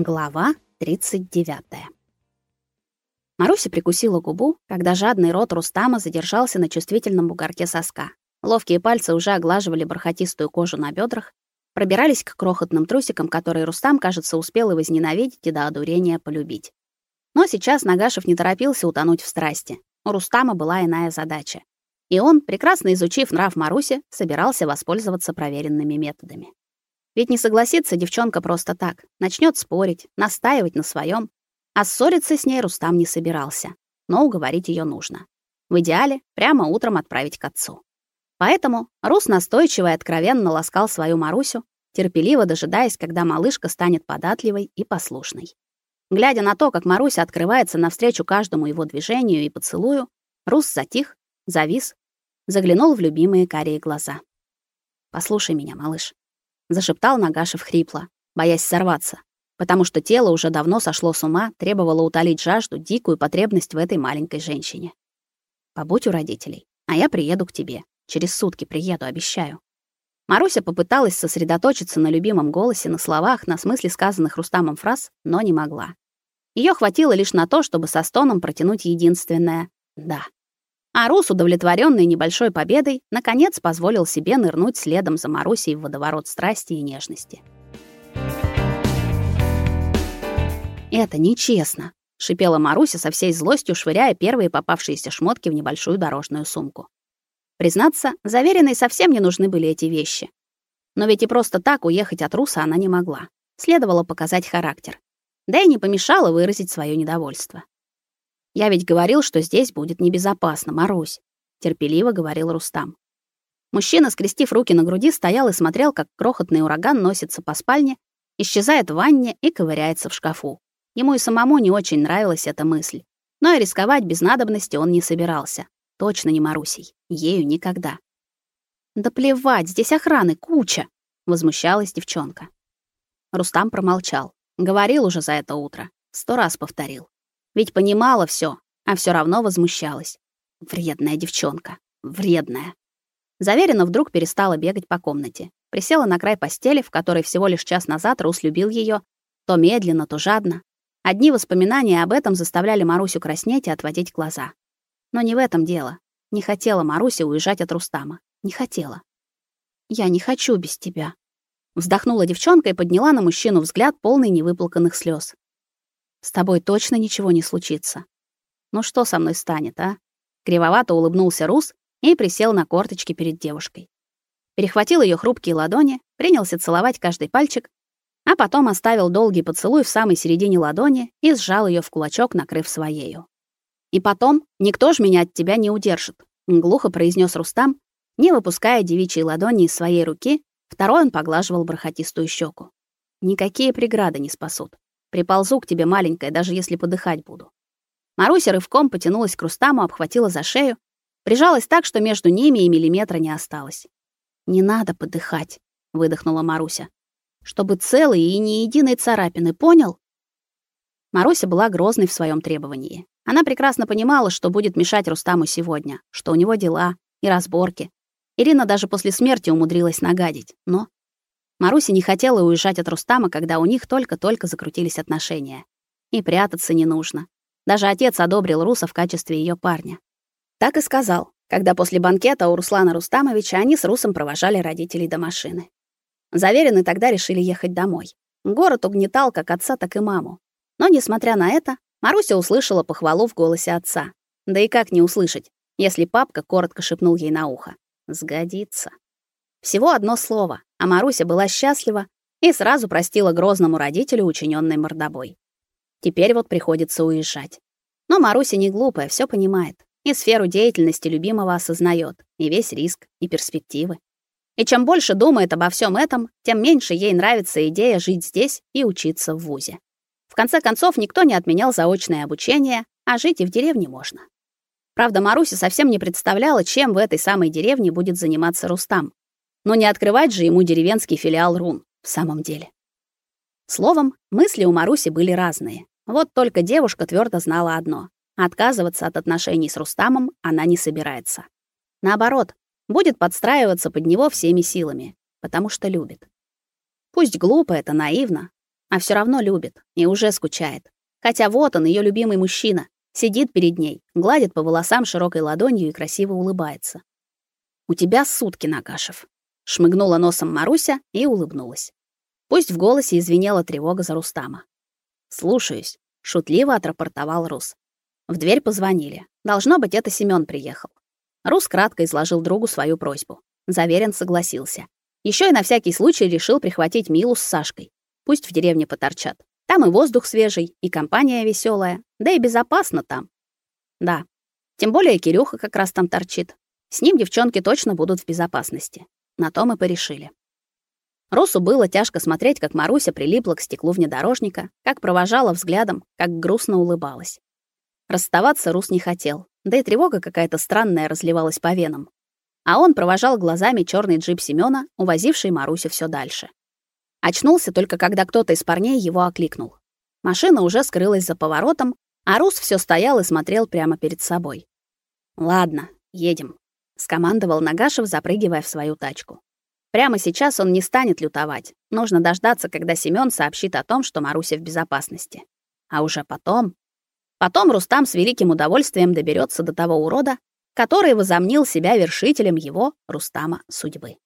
Глава 39. Маруся прикусила губу, когда жадный рот Рустама задержался на чувствительном бугорке соска. Ловкие пальцы уже оглаживали бархатистую кожу на бедрах, пробирались к крохотным трусикам, которые Рустам, кажется, успел и возненавидеть, и до одурения полюбить. Но сейчас Нагашев не торопился утонуть в страсти. У Рустама была иная задача. И он, прекрасно изучив нрав Маруси, собирался воспользоваться проверенными методами. Ведь не согласится девчонка просто так, начнет спорить, настаивать на своем, а ссориться с ней Рустам не собирался, но уговорить ее нужно. В идеале прямо утром отправить к отцу. Поэтому Рус настойчиво и откровенно ласкал свою Марусю, терпеливо дожидаясь, когда малышка станет податливой и послушной. Глядя на то, как Маруся открывается навстречу каждому его движению и поцелую, Рус затих, завис, заглянул в любимые карие глаза. «Послушай меня, малыш зашептал Нагашев хрипло, боясь сорваться, потому что тело уже давно сошло с ума, требовало утолить жажду, дикую потребность в этой маленькой женщине. Побудь у родителей, а я приеду к тебе. Через сутки приеду, обещаю. Маруся попыталась сосредоточиться на любимом голосе, на словах, на смысле сказанных Рустамом фраз, но не могла. Ее хватило лишь на то, чтобы со стоном протянуть единственное «да». А Рус, удовлетворенный небольшой победой, наконец позволил себе нырнуть следом за Марусей в водоворот страсти и нежности. «Это нечестно», — шипела Маруся со всей злостью, швыряя первые попавшиеся шмотки в небольшую дорожную сумку. Признаться, заверенной совсем не нужны были эти вещи. Но ведь и просто так уехать от Руса она не могла. Следовало показать характер. Да и не помешало выразить свое недовольство. Я ведь говорил, что здесь будет небезопасно, Марусь, терпеливо говорил Рустам. Мужчина, скрестив руки на груди, стоял и смотрел, как крохотный ураган носится по спальне, исчезает в ванне и ковыряется в шкафу. Ему и самому не очень нравилась эта мысль, но и рисковать без надобности он не собирался. Точно не Марусей, ею никогда. Да плевать, здесь охраны куча, возмущалась девчонка. Рустам промолчал. Говорил уже за это утро, сто раз повторил. Ведь понимала все, а все равно возмущалась. Вредная девчонка, вредная. Заверена вдруг перестала бегать по комнате. Присела на край постели, в которой всего лишь час назад Рус любил ее, то медленно, то жадно. Одни воспоминания об этом заставляли Марусю краснеть и отводить глаза. Но не в этом дело. Не хотела Маруся уезжать от Рустама. Не хотела. Я не хочу без тебя. Вздохнула девчонка и подняла на мужчину взгляд, полный невыплаканных слез. С тобой точно ничего не случится. Ну что со мной станет, а? Кривовато улыбнулся Рус и присел на корточки перед девушкой. Перехватил ее хрупкие ладони, принялся целовать каждый пальчик, а потом оставил долгий поцелуй в самой середине ладони и сжал ее в кулачок, накрыв своею. И потом, никто ж меня от тебя не удержит, глухо произнес Рустам, не выпуская девичьей ладони из своей руки, второй он поглаживал бархатистую щеку. Никакие преграды не спасут. Приползу к тебе, маленькая, даже если подыхать буду. Маруся рывком потянулась к Рустаму, обхватила за шею, прижалась так, что между ними и миллиметра не осталось. Не надо подыхать, выдохнула Маруся. Чтобы целый и ни единой царапины, понял? Маруся была грозной в своем требовании. Она прекрасно понимала, что будет мешать Рустаму сегодня, что у него дела и разборки. Ирина даже после смерти умудрилась нагадить, но Маруся не хотела уезжать от Рустама, когда у них только-только закрутились отношения. И прятаться не нужно. Даже отец одобрил Руса в качестве ее парня. Так и сказал, когда после банкета у Руслана Рустамовича они с Русом провожали родителей до машины. Заверены тогда решили ехать домой. Город угнетал как отца, так и маму. Но, несмотря на это, Маруся услышала похвалу в голосе отца. Да и как не услышать, если папка коротко шепнул ей на ухо. «Сгодится». Всего одно слово, а Маруся была счастлива и сразу простила грозному родителю учиненный мордобой. Теперь вот приходится уезжать. Но Маруся не глупая, все понимает. И сферу деятельности любимого осознает, и весь риск, и перспективы. И чем больше думает обо всем этом, тем меньше ей нравится идея жить здесь и учиться в вузе. В конце концов, никто не отменял заочное обучение, а жить и в деревне можно. Правда, Маруся совсем не представляла, чем в этой самой деревне будет заниматься Рустам, но не открывать же ему деревенский филиал Рун в самом деле. Словом, мысли у Маруси были разные. Вот только девушка твердо знала одно: отказываться от отношений с Рустамом она не собирается. Наоборот, будет подстраиваться под него всеми силами, потому что любит. Пусть глупо это, наивно, а все равно любит и уже скучает. Хотя вот он, ее любимый мужчина, сидит перед ней, гладит по волосам широкой ладонью и красиво улыбается. У тебя сутки, Накашев, шмыгнула носом Маруся и улыбнулась. Пусть в голосе извинела тревога за Рустама. Слушаюсь, шутливо отрапортовал Рус. В дверь позвонили. Должно быть, это Семён приехал. Рус кратко изложил другу свою просьбу. Заверен согласился. Еще и на всякий случай решил прихватить Милу с Сашкой. Пусть в деревне поторчат. Там и воздух свежий, и компания веселая, да и безопасно там. Да. Тем более Кирюха как раз там торчит. С ним девчонки точно будут в безопасности. На то мы порешили. Русу было тяжко смотреть, как Маруся прилипла к стеклу внедорожника, как провожала взглядом, как грустно улыбалась. Расставаться Рус не хотел, да и тревога какая-то странная разливалась по венам. А он провожал глазами черный джип Семёна, увозивший Марусю все дальше. Очнулся только когда кто-то из парней его окликнул. Машина уже скрылась за поворотом, а Рус все стоял и смотрел прямо перед собой. Ладно, едем, скомандовал Нагашев, запрыгивая в свою тачку. Прямо сейчас он не станет лютовать. Нужно дождаться, когда Семён сообщит о том, что Маруся в безопасности. А уже потом Потом Рустам с великим удовольствием доберется до того урода, который возомнил себя вершителем его, Рустама, судьбы.